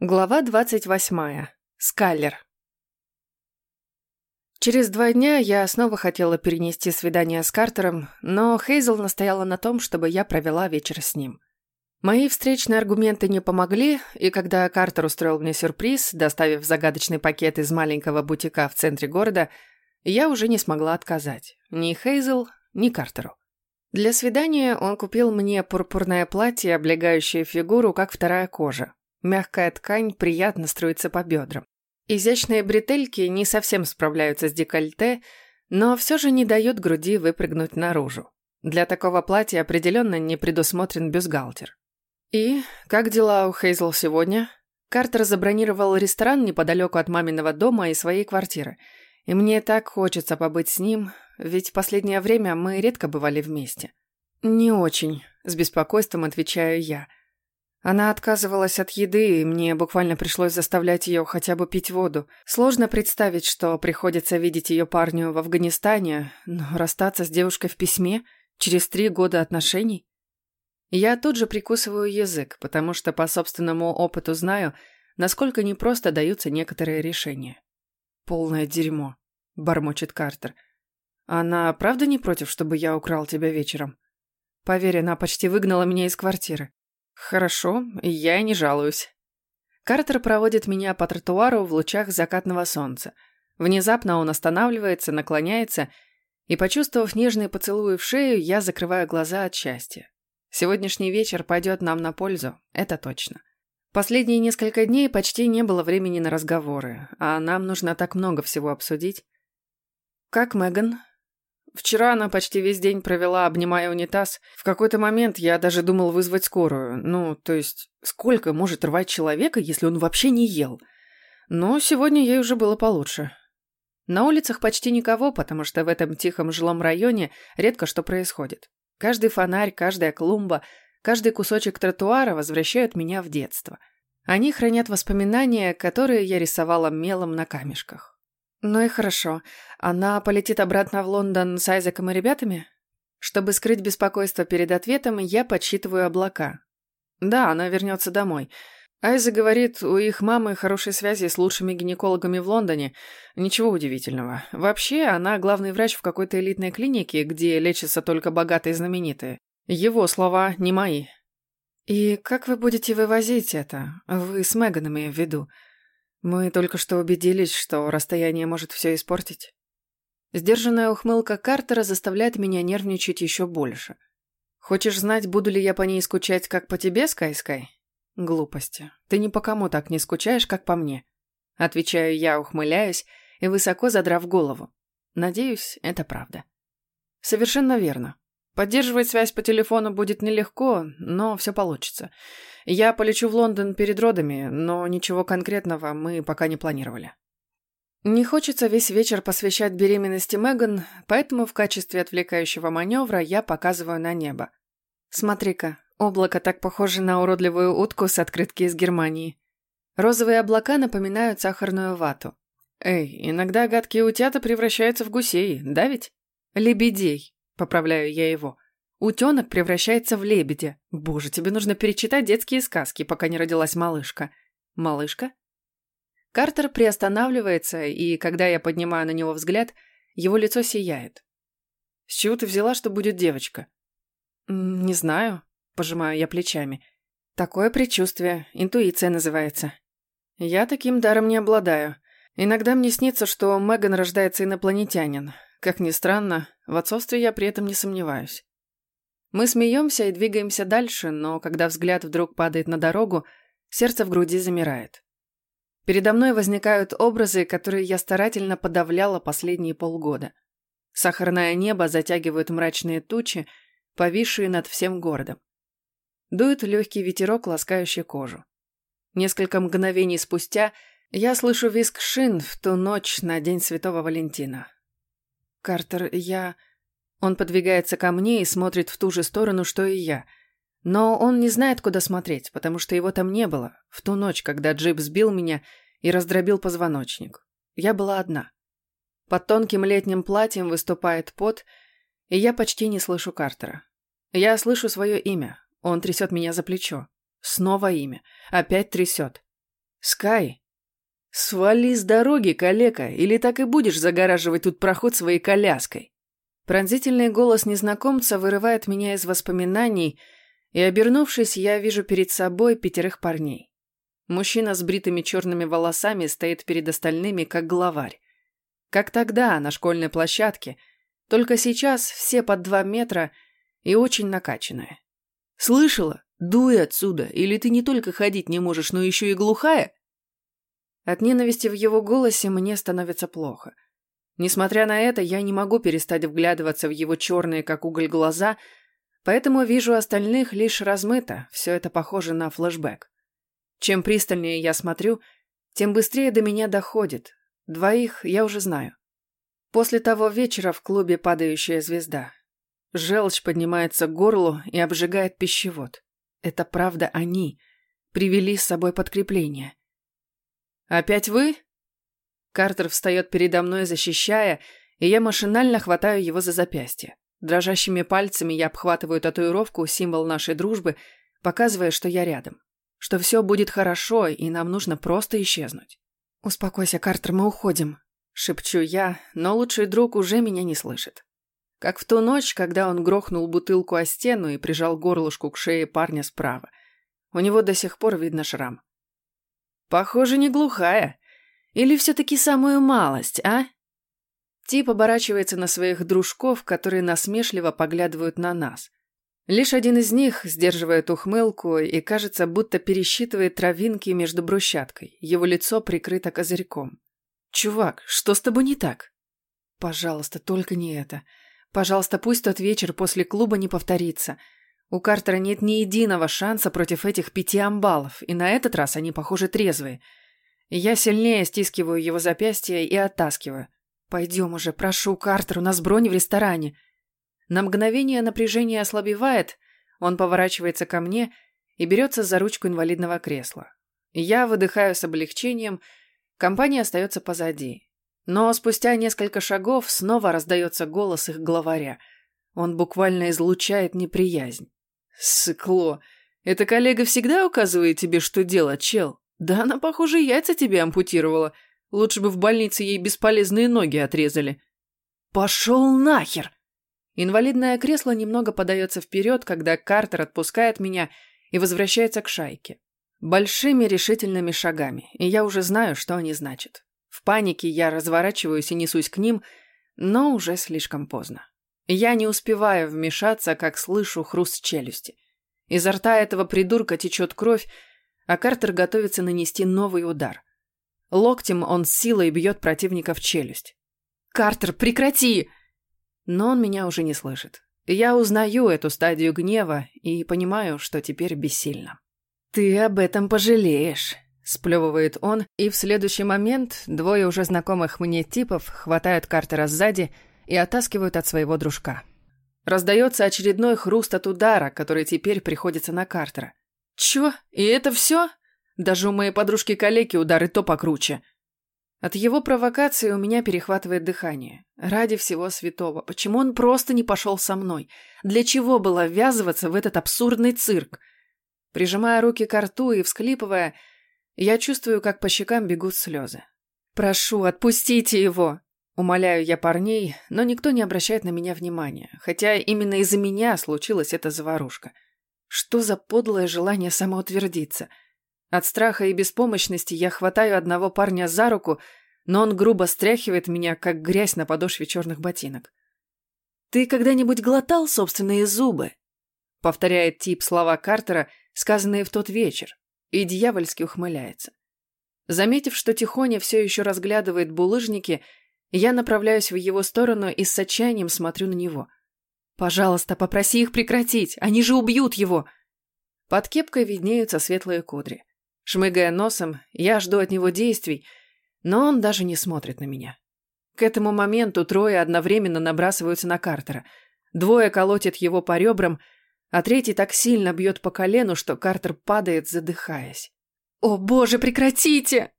Глава двадцать восьмая. Скайлер. Через два дня я снова хотела перенести свидание с Картером, но Хейзел настояла на том, чтобы я провела вечер с ним. Мои встречные аргументы не помогли, и когда Картер устроил мне сюрприз, доставив загадочный пакет из маленького бутика в центре города, я уже не смогла отказать. Ни Хейзел, ни Картеру. Для свидания он купил мне пурпурное платье, облегающее фигуру, как вторая кожа, Мягкая ткань приятно струится по бедрам. Изящные бретельки не совсем справляются с декольте, но все же не дают груди выпрыгнуть наружу. Для такого платья определенно не предусмотрен бюстгальтер. И как дела у Хейзл сегодня? Картер забронировал ресторан неподалеку от маминого дома и своей квартиры. И мне так хочется побыть с ним, ведь последнее время мы редко бывали вместе. «Не очень», — с беспокойством отвечаю я — она отказывалась от еды, и мне буквально пришлось заставлять ее хотя бы пить воду. Сложно представить, что приходится видеть ее парню в Афганистане, но расстаться с девушкой в письме через три года отношений? Я тут же прикусываю язык, потому что по собственному опыту знаю, насколько непросто даются некоторые решения. «Полное дерьмо», — бормочет Картер. «Она правда не против, чтобы я украл тебя вечером?» Поверь, она почти выгнала меня из квартиры. Хорошо, я не жалуюсь. Картер проводит меня по тротуару в лучах закатного солнца. Внезапно он останавливается, наклоняется, и, почувствовав нежные поцелуи в шею, я закрываю глаза от счастья. Сегодняшний вечер пойдет нам на пользу, это точно. Последние несколько дней почти не было времени на разговоры, а нам нужно так много всего обсудить. «Как Меган?» Вчера она почти весь день провела, обнимая унитаз. В какой-то момент я даже думал вызвать скорую. Ну, то есть, сколько может рвать человека, если он вообще не ел? Но сегодня ей уже было получше. На улицах почти никого, потому что в этом тихом жилом районе редко что происходит. Каждый фонарь, каждая клумба, каждый кусочек тротуара возвращают меня в детство. Они хранят воспоминания, которые я рисовала мелом на камешках. Ну и хорошо. Она полетит обратно в Лондон с Айзеком и ребятами? Чтобы скрыть беспокойство перед ответом, я подсчитываю облака. Да, она вернется домой. Айза говорит, у их мамы хорошие связи с лучшими гинекологами в Лондоне. Ничего удивительного. Вообще, она главный врач в какой-то элитной клинике, где лечатся только богатые и знаменитые. Его слова, не мои. «И как вы будете вывозить это? Вы с Меганом, имею в виду?» Мы только что убедились, что расстояние может все испортить. Сдержанная ухмылка Картера заставляет меня нервничать еще больше. Хочешь знать, буду ли я по ней скучать, как по тебе, Скай-Скай? Глупости. Ты ни по кому так не скучаешь, как по мне. Отвечаю я, ухмыляясь и высоко задрав голову. Надеюсь, это правда. Совершенно верно. Поддерживать связь по телефону будет нелегко, но все получится. Я полечу в Лондон перед родами, но ничего конкретного мы пока не планировали. Не хочется весь вечер посвящать беременности Меган, поэтому в качестве отвлекающего маневра я показываю на небо. Смотри-ка, облако так похоже на уродливую утку с открытки из Германии. Розовые облака напоминают сахарную вату. Эй, иногда гадкие утята превращаются в гусей, да ведь? Лебедей. Поправляю я его. Утенок превращается в лебедя. Боже, тебе нужно перечитать детские сказки, пока не родилась малышка. Малышка? Картер приостанавливается, и когда я поднимаю на него взгляд, его лицо сияет. «С чего ты взяла, что будет девочка?» «Не знаю», — пожимаю я плечами. «Такое предчувствие, интуиция называется. Я таким даром не обладаю. Иногда мне снится, что Меган рождается инопланетянин, как ни странно, в отцовстве я при этом не сомневаюсь. Мы смеемся и двигаемся дальше, но когда взгляд вдруг падает на дорогу, сердце в груди замирает. Передо мной возникают образы, которые я старательно подавляла последние полгода. Сахарное небо затягивают мрачные тучи, повисшие над всем городом. Дует легкий ветерок, ласкающий кожу. Несколько мгновений спустя я слышу визг шин в ту ночь на День Святого Валентина. «Картер, я...» Он подвигается ко мне и смотрит в ту же сторону, что и я. Но он не знает, куда смотреть, потому что его там не было, в ту ночь, когда джип сбил меня и раздробил позвоночник. Я была одна. Под тонким летним платьем выступает пот, и я почти не слышу Картера. Я слышу свое имя. Он трясет меня за плечо. Снова имя. Опять трясет. «Скай, свали с дороги, калека, или так и будешь загораживать тут проход своей коляской?» Пронзительный голос незнакомца вырывает меня из воспоминаний, и, обернувшись, я вижу перед собой пятерых парней. Мужчина с бритыми черными волосами стоит перед остальными, как главарь. Как тогда, на школьной площадке, только сейчас все под два метра и очень накачанные. «Слышала? Дуй отсюда, или ты не только ходить не можешь, но еще и глухая?» От ненависти в его голосе мне становится плохо. Несмотря на это, я не могу перестать вглядываться в его черные, как уголь, глаза, поэтому вижу остальных лишь размыто, все это похоже на флэшбэк. Чем пристальнее я смотрю, тем быстрее до меня доходит. Двоих я уже знаю. После того вечера в клубе «Падающая звезда». Желчь поднимается к горлу и обжигает пищевод. Это правда они. Привели с собой подкрепление. «Опять вы?» Картер встает передо мной, защищая, и я машинально хватаю его за запястье. Дрожащими пальцами я обхватываю татуировку, символ нашей дружбы, показывая, что я рядом. Что все будет хорошо, и нам нужно просто исчезнуть. «Успокойся, Картер, мы уходим», — шепчу я, но лучший друг уже меня не слышит. Как в ту ночь, когда он грохнул бутылку о стену и прижал горлышку к шее парня справа. У него до сих пор видно шрам. «Похоже, не глухая», или все-таки самую малость, а? Тип оборачивается на своих дружков, которые насмешливо поглядывают на нас. Лишь один из них сдерживает ухмылку и, кажется, будто пересчитывает травинки между брусчаткой. Его лицо прикрыто козырьком. «Чувак, что с тобой не так?» «Пожалуйста, только не это. Пожалуйста, пусть тот вечер после клуба не повторится. У Картера нет ни единого шанса против этих пяти амбалов, и на этот раз они, похоже, трезвые. Я сильнее стискиваю его запястье и оттаскиваю. «Пойдем уже, прошу, Картер, у нас бронь в ресторане». На мгновение напряжение ослабевает, он поворачивается ко мне и берется за ручку инвалидного кресла. Я выдыхаю с облегчением, компания остается позади. Но спустя несколько шагов снова раздается голос их главаря. Он буквально излучает неприязнь. «Сыкло, эта коллега всегда указывает тебе, что делать, чел?» Да она, похоже, яйца тебе ампутировала. Лучше бы в больнице ей бесполезные ноги отрезали. Пошел нахер! Инвалидное кресло немного подается вперед, когда Картер отпускает меня и возвращается к шайке. Большими решительными шагами, и я уже знаю, что они значат. В панике я разворачиваюсь и несусь к ним, но уже слишком поздно. Я не успеваю вмешаться, как слышу хруст челюсти. Изо рта этого придурка течет кровь, а Картер готовится нанести новый удар. Локтем он с силой бьет противника в челюсть. «Картер, прекрати!» Но он меня уже не слышит. Я узнаю эту стадию гнева и понимаю, что теперь бессильно. «Ты об этом пожалеешь», — сплевывает он, и в следующий момент двое уже знакомых мне типов хватают Картера сзади и оттаскивают от своего дружка. Раздается очередной хруст от удара, который теперь приходится на Картера. «Чё? И это всё? Даже у моей подружки-калеки удары то покруче». От его провокации у меня перехватывает дыхание. Ради всего святого, почему он просто не пошел со мной? Для чего было ввязываться в этот абсурдный цирк? Прижимая руки к рту и всклипывая, я чувствую, как по щекам бегут слезы. «Прошу, отпустите его!» Умоляю я парней, но никто не обращает на меня внимания, хотя именно из-за меня случилась эта заварушка. Что за подлое желание самоутвердиться? От страха и беспомощности я хватаю одного парня за руку, но он грубо стряхивает меня, как грязь на подошве черных ботинок. «Ты когда-нибудь глотал собственные зубы?» Повторяет тип слова Картера, сказанные в тот вечер, и дьявольски ухмыляется. Заметив, что Тихоня все еще разглядывает булыжники, я направляюсь в его сторону и с отчаянием смотрю на него – «Пожалуйста, попроси их прекратить, они же убьют его!» Под кепкой виднеются светлые кудри. Шмыгая носом, я жду от него действий, но он даже не смотрит на меня. К этому моменту трое одновременно набрасываются на Картера. Двое колотят его по ребрам, а третий так сильно бьет по колену, что Картер падает, задыхаясь. «О, боже, прекратите!»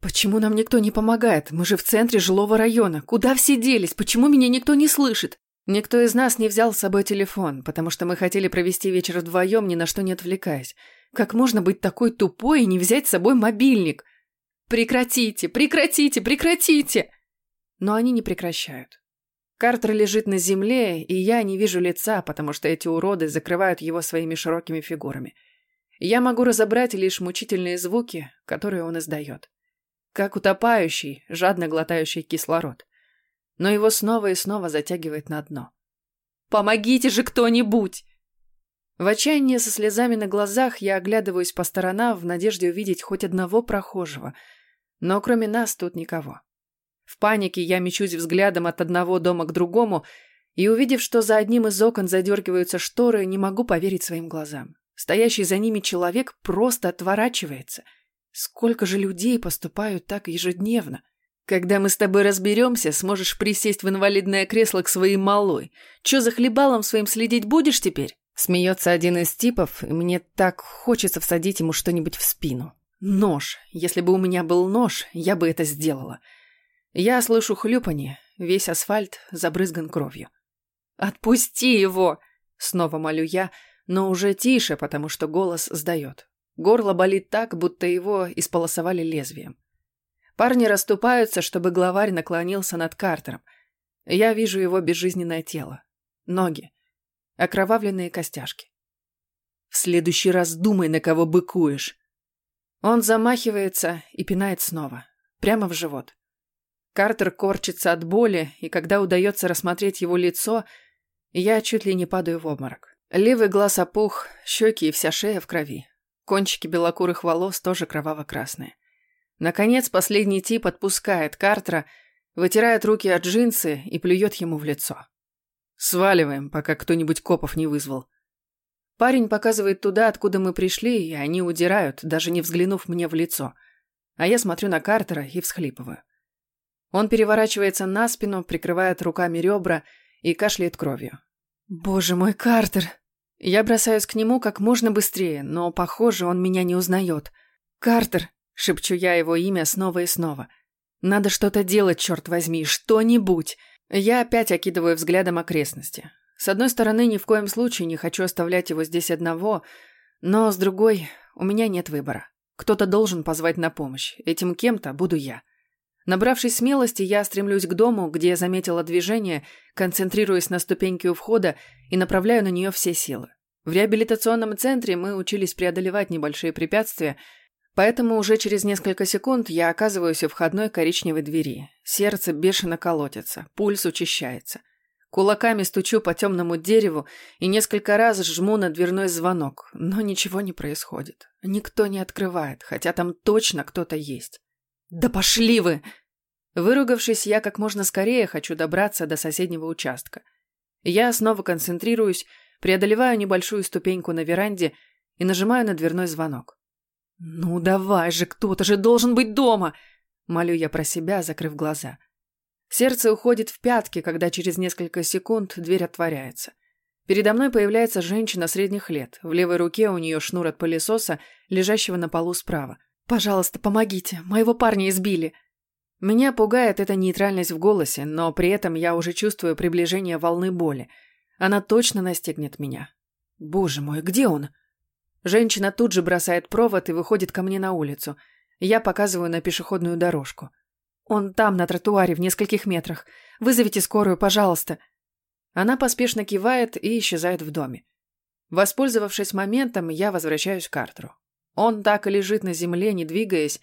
«Почему нам никто не помогает? Мы же в центре жилого района. Куда все делись? Почему меня никто не слышит?» Никто из нас не взял с собой телефон, потому что мы хотели провести вечер вдвоем, ни на что не отвлекаясь. Как можно быть такой тупой и не взять с собой мобильник? Прекратите, прекратите, прекратите! Но они не прекращают. Картер лежит на земле, и я не вижу лица, потому что эти уроды закрывают его своими широкими фигурами. Я могу разобрать лишь мучительные звуки, которые он издает. Как утопающий, жадно глотающий кислород. Но его снова и снова затягивает на дно. «Помогите же кто-нибудь!» В отчаянии со слезами на глазах я оглядываюсь по сторонам в надежде увидеть хоть одного прохожего, но кроме нас тут никого. В панике я мечусь взглядом от одного дома к другому и, увидев, что за одним из окон задергиваются шторы, не могу поверить своим глазам. Стоящий за ними человек просто отворачивается. Сколько же людей поступают так ежедневно? Когда мы с тобой разберемся, сможешь присесть в инвалидное кресло к своей малой. Че за хлебалом своим следить будешь теперь? Смеется один из типов, и мне так хочется всадить ему что-нибудь в спину. Нож. Если бы у меня был нож, я бы это сделала. Я слышу хлюпанье, весь асфальт забрызган кровью. «Отпусти его!» Снова молю я, но уже тише, потому что голос сдает. Горло болит так, будто его исполосовали лезвием. Парни расступаются, чтобы главарь наклонился над Картером. Я вижу его безжизненное тело. Ноги окровавленные костяшки. В следующий раз думай, на кого быкуешь. Он замахивается и пинает снова, прямо в живот. Картер корчится от боли, и когда удается рассмотреть его лицо, я чуть ли не падаю в обморок. Левый глаз опух, щеки и вся шея в крови. Кончики белокурых волос тоже кроваво-красные. Наконец, последний тип отпускает Картера, вытирает руки от джинсы и плюет ему в лицо. Сваливаем, пока кто-нибудь копов не вызвал. Парень показывает туда, откуда мы пришли, и они удирают, даже не взглянув мне в лицо. А я смотрю на Картера и всхлипываю. Он переворачивается на спину, прикрывает руками ребра и кашляет кровью. «Боже мой, Картер!» Я бросаюсь к нему как можно быстрее, но, похоже, он меня не узнает. «Картер!» — шепчу я его имя снова и снова. «Надо что-то делать, черт возьми, что-нибудь!» Я опять окидываю взглядом окрестности. С одной стороны, ни в коем случае не хочу оставлять его здесь одного, но с другой, у меня нет выбора. Кто-то должен позвать на помощь. Этим кем-то буду я. Набравшись смелости, я стремлюсь к дому, где я заметила движение, концентрируясь на ступеньке у входа и направляю на нее все силы. В реабилитационном центре мы учились преодолевать небольшие препятствия, Поэтому уже через несколько секунд я оказываюсь у входной коричневой двери. Сердце бешено колотится, пульс учащается. Кулаками стучу по темному дереву и несколько раз жму на дверной звонок, но ничего не происходит. Никто не открывает, хотя там точно кто-то есть. «Да пошли вы!» Выругавшись, я как можно скорее хочу добраться до соседнего участка. Я снова концентрируюсь, преодолеваю небольшую ступеньку на веранде и нажимаю на дверной звонок. «Ну давай же, кто-то же должен быть дома!» Молю я про себя, закрыв глаза. Сердце уходит в пятки, когда через несколько секунд дверь отворяется. Передо мной появляется женщина средних лет. В левой руке у нее шнур от пылесоса, лежащего на полу справа. «Пожалуйста, помогите, моего парня избили!» Меня пугает эта нейтральность в голосе, но при этом я уже чувствую приближение волны боли. Она точно настигнет меня. Боже мой, где он? Женщина тут же бросает провод и выходит ко мне на улицу. Я показываю на пешеходную дорожку. «Он там, на тротуаре, в нескольких метрах. Вызовите скорую, пожалуйста». Она поспешно кивает и исчезает в доме. Воспользовавшись моментом, я возвращаюсь к Картеру. Он так и лежит на земле, не двигаясь,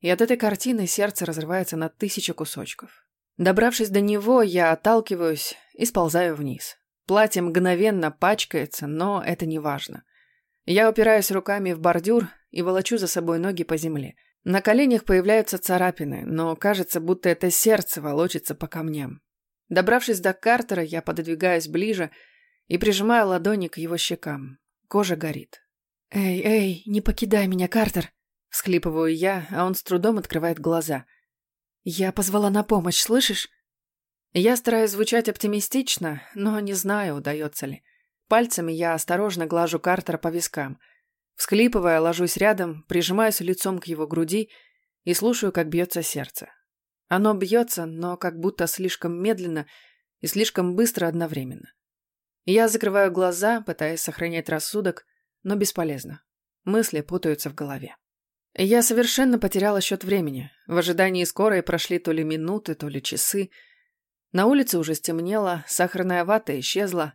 и от этой картины сердце разрывается на тысячи кусочков. Добравшись до него, я отталкиваюсь и сползаю вниз. Платье мгновенно пачкается, но это не важно. Я упираюсь руками в бордюр и волочу за собой ноги по земле. На коленях появляются царапины, но кажется, будто это сердце волочится по камням. Добравшись до Картера, я пододвигаюсь ближе и прижимаю ладони к его щекам. Кожа горит. «Эй, эй, не покидай меня, Картер!» Всхлипываю я, а он с трудом открывает глаза. «Я позвала на помощь, слышишь?» Я стараюсь звучать оптимистично, но не знаю, удается ли. Пальцами я осторожно глажу Картера по вискам. Всхлипывая, ложусь рядом, прижимаюсь лицом к его груди и слушаю, как бьется сердце. Оно бьется, но как будто слишком медленно и слишком быстро одновременно. Я закрываю глаза, пытаясь сохранять рассудок, но бесполезно. Мысли путаются в голове. Я совершенно потеряла счет времени. В ожидании скорой прошли то ли минуты, то ли часы. На улице уже стемнело, сахарная вата исчезла,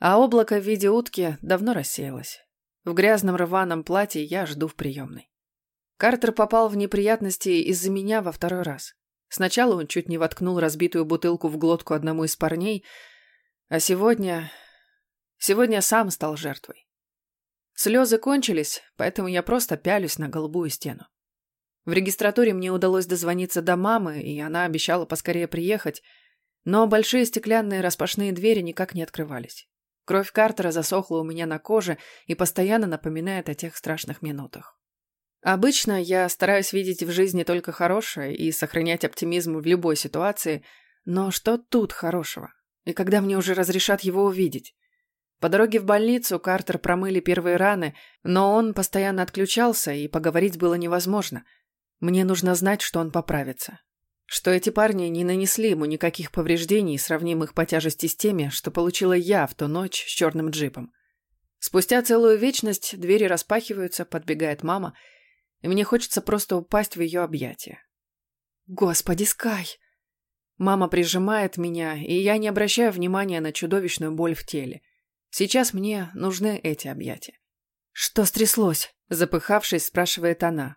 а облако в виде утки давно рассеялось. В грязном рваном платье я жду в приемной. Картер попал в неприятности из-за меня во второй раз. Сначала он чуть не воткнул разбитую бутылку в глотку одному из парней, а сегодня... Сегодня сам стал жертвой. Слезы кончились, поэтому я просто пялюсь на голубую стену. В регистратуре мне удалось дозвониться до мамы, и она обещала поскорее приехать, но большие стеклянные распашные двери никак не открывались. Кровь Картера засохла у меня на коже и постоянно напоминает о тех страшных минутах. Обычно я стараюсь видеть в жизни только хорошее и сохранять оптимизм в любой ситуации, но что тут хорошего? И когда мне уже разрешат его увидеть? По дороге в больницу Картер промыли первые раны, но он постоянно отключался, и поговорить было невозможно. Мне нужно знать, что он поправится. Что эти парни не нанесли ему никаких повреждений, сравнимых по тяжести с теми, что получила я в ту ночь с черным джипом. Спустя целую вечность двери распахиваются, подбегает мама, и мне хочется просто упасть в ее объятия. «Господи, Скай!» Мама прижимает меня, и я не обращаю внимания на чудовищную боль в теле. Сейчас мне нужны эти объятия. «Что стряслось?» – запыхавшись, спрашивает она.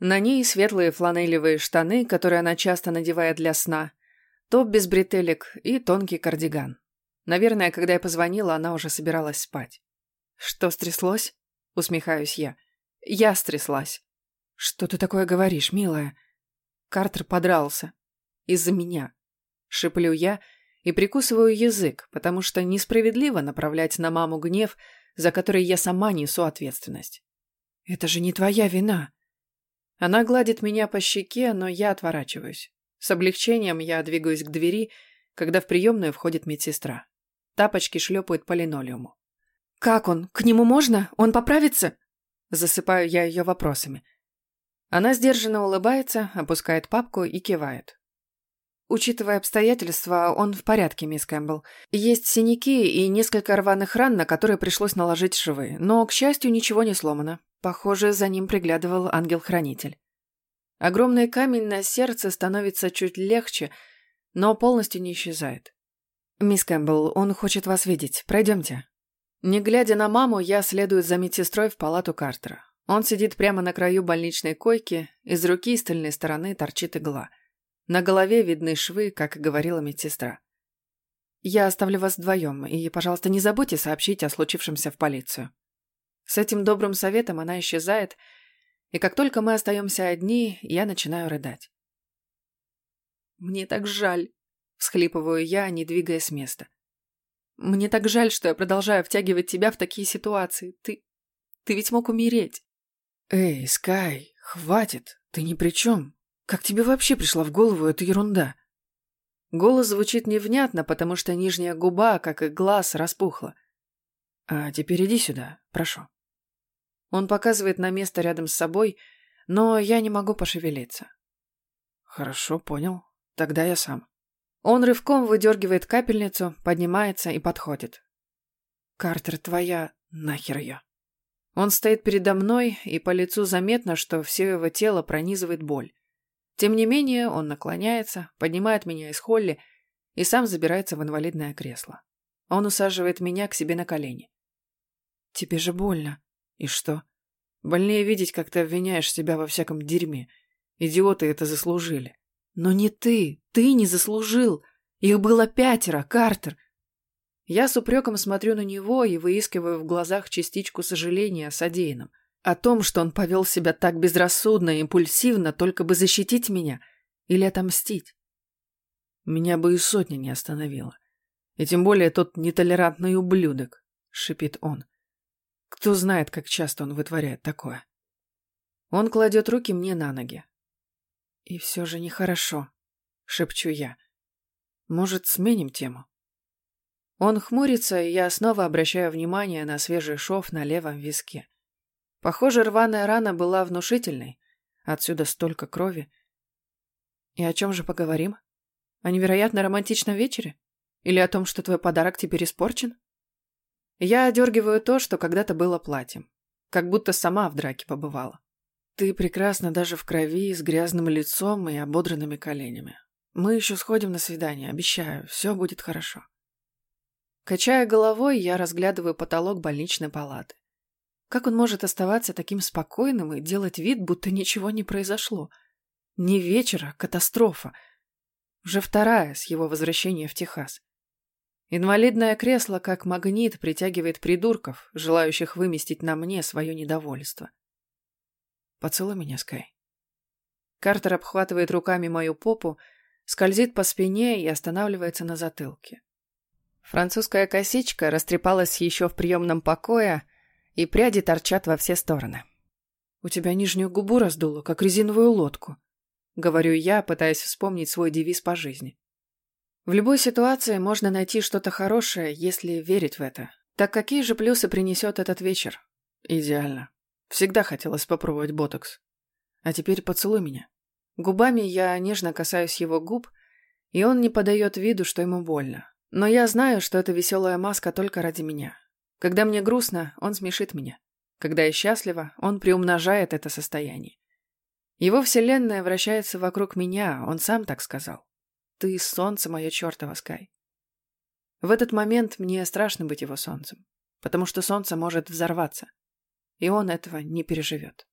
На ней светлые фланелевые штаны, которые она часто надевает для сна, топ без бретелек и тонкий кардиган. Наверное, когда я позвонила, она уже собиралась спать. «Что стряслось?» – усмехаюсь я. «Я стряслась». «Что ты такое говоришь, милая?» Картер подрался. «Из-за меня». Шиплю я и прикусываю язык, потому что несправедливо направлять на маму гнев, за который я сама несу ответственность. «Это же не твоя вина!» Она гладит меня по щеке, но я отворачиваюсь. С облегчением я двигаюсь к двери, когда в приемную входит медсестра. Тапочки шлепают по линолеуму. «Как он? К нему можно? Он поправится?» Засыпаю я ее вопросами. Она сдержанно улыбается, опускает папку и кивает. Учитывая обстоятельства, он в порядке, мисс Кэмпбелл. Есть синяки и несколько рваных ран, на которые пришлось наложить швы, но, к счастью, ничего не сломано. Похоже, за ним приглядывал ангел-хранитель. Огромный камень на сердце становится чуть легче, но полностью не исчезает. «Мисс Кэмпбелл, он хочет вас видеть. Пройдемте». Не глядя на маму, я следую за медсестрой в палату Картера. Он сидит прямо на краю больничной койки, из руки с тыльной стороны торчит игла – на голове видны швы, как и говорила медсестра. «Я оставлю вас вдвоем, и, пожалуйста, не забудьте сообщить о случившемся в полицию». С этим добрым советом она исчезает, и как только мы остаемся одни, я начинаю рыдать. «Мне так жаль», — всхлипываю я, не двигаясь с места. «Мне так жаль, что я продолжаю втягивать тебя в такие ситуации. Ты... ты ведь мог умереть». «Эй, Скай, хватит, ты ни при чем. Как тебе вообще пришла в голову эта ерунда? Голос звучит невнятно, потому что нижняя губа, как и глаз, распухла. А теперь иди сюда, прошу. Он показывает на место рядом с собой, но я не могу пошевелиться. Хорошо, понял. Тогда я сам. Он рывком выдергивает капельницу, поднимается и подходит. Картер, твоя... Нахер я. Он стоит передо мной, и по лицу заметно, что все его тело пронизывает боль. Тем не менее, он наклоняется, поднимает меня из холли и сам забирается в инвалидное кресло. Он усаживает меня к себе на колени. «Тебе же больно. И что? Больнее видеть, как ты обвиняешь себя во всяком дерьме. Идиоты это заслужили. Но не ты. Ты не заслужил. Их было пятеро, Картер. Я с упреком смотрю на него и выискиваю в глазах частичку сожаления о содеянном. О том, что он повел себя так безрассудно и импульсивно, только бы защитить меня или отомстить. Меня бы и сотня не остановила. И тем более тот нетолерантный ублюдок, — шипит он. Кто знает, как часто он вытворяет такое. Он кладет руки мне на ноги. И все же нехорошо, — шепчу я. Может, сменим тему? Он хмурится, и я снова обращаю внимание на свежий шов на левом виске. Похоже, рваная рана была внушительной. Отсюда столько крови. И о чем же поговорим? О невероятно романтичном вечере? Или о том, что твой подарок теперь испорчен? Я одергиваю то, что когда-то было платьем. как будто сама в драке побывала. Ты прекрасна даже в крови, с грязным лицом и ободранными коленями. Мы еще сходим на свидание, обещаю, все будет хорошо. Качая головой, я разглядываю потолок больничной палаты. Как он может оставаться таким спокойным и делать вид, будто ничего не произошло? Не вечер, а катастрофа. Уже вторая с его возвращения в Техас. Инвалидное кресло, как магнит, притягивает придурков, желающих выместить на мне свое недовольство. Поцелуй меня, Скай. Картер обхватывает руками мою попу, скользит по спине и останавливается на затылке. Французская косичка растрепалась еще в приемном покое, и пряди торчат во все стороны. «У тебя нижнюю губу раздуло, как резиновую лодку», — говорю я, пытаясь вспомнить свой девиз по жизни. В любой ситуации можно найти что-то хорошее, если верить в это. Так какие же плюсы принесет этот вечер? Идеально. Всегда хотелось попробовать ботокс. А теперь поцелуй меня. Губами я нежно касаюсь его губ, и он не подает виду, что ему больно. Но я знаю, что это веселая маска только ради меня. Когда мне грустно, он смешит меня. Когда я счастлива, он приумножает это состояние. Его вселенная вращается вокруг меня, он сам так сказал. Ты солнце мое чертово, Скай. В этот момент мне страшно быть его солнцем, потому что солнце может взорваться, и он этого не переживет.